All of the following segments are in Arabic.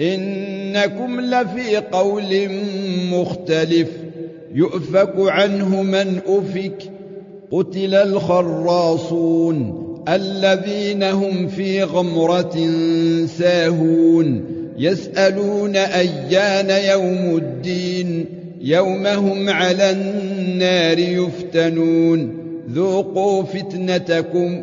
إنكم لفي قول مختلف. يؤفك عنه من أفك. قتل الخراصون الذين هم في غمرة ساهون. يسألون أيان يوم الدين. يوم هم على النار يفتنون. ذوقوا فتنتكم.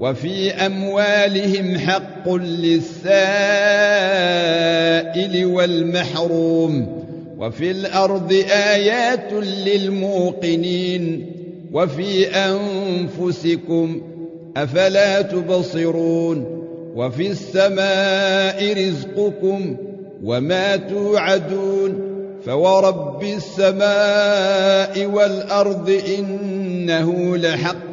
وفي أموالهم حق للسائل والمحروم وفي الأرض آيات للموقنين وفي أنفسكم أفلا تبصرون وفي السماء رزقكم وما توعدون فورب السماء والأرض إنه لحق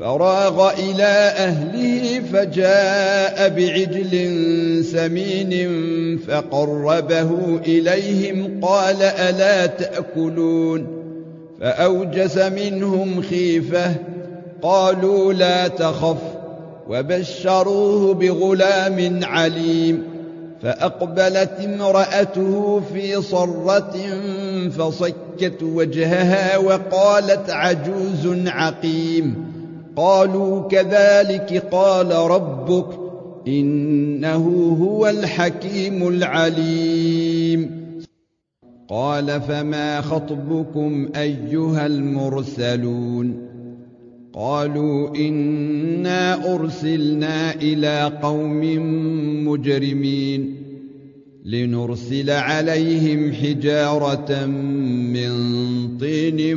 فراغ إلى أهله فجاء بعجل سمين فقربه إليهم قال ألا تأكلون؟ فأوجس منهم خيفة قالوا لا تخف وبشروه بغلام عليم فأقبلت امرأته في صرة فصكت وجهها وقالت عجوز عقيم قالوا كذلك قال ربك إنه هو الحكيم العليم. قال فما خطبكم أيها المرسلون؟ قالوا إنا أرسلنا إلى قوم مجرمين لنرسل عليهم حجارة من طين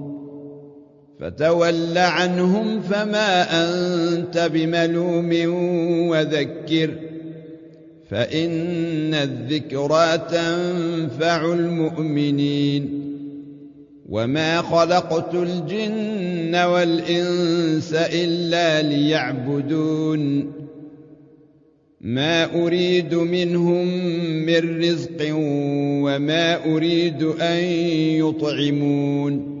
فتول عنهم فما أنت بملوم وذكر فإن الذكرى تنفع المؤمنين وما خلقت الجن والإنس إلا ليعبدون ما أريد منهم من رزق وما أريد أن يطعمون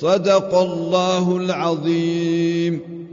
صدق الله العظيم.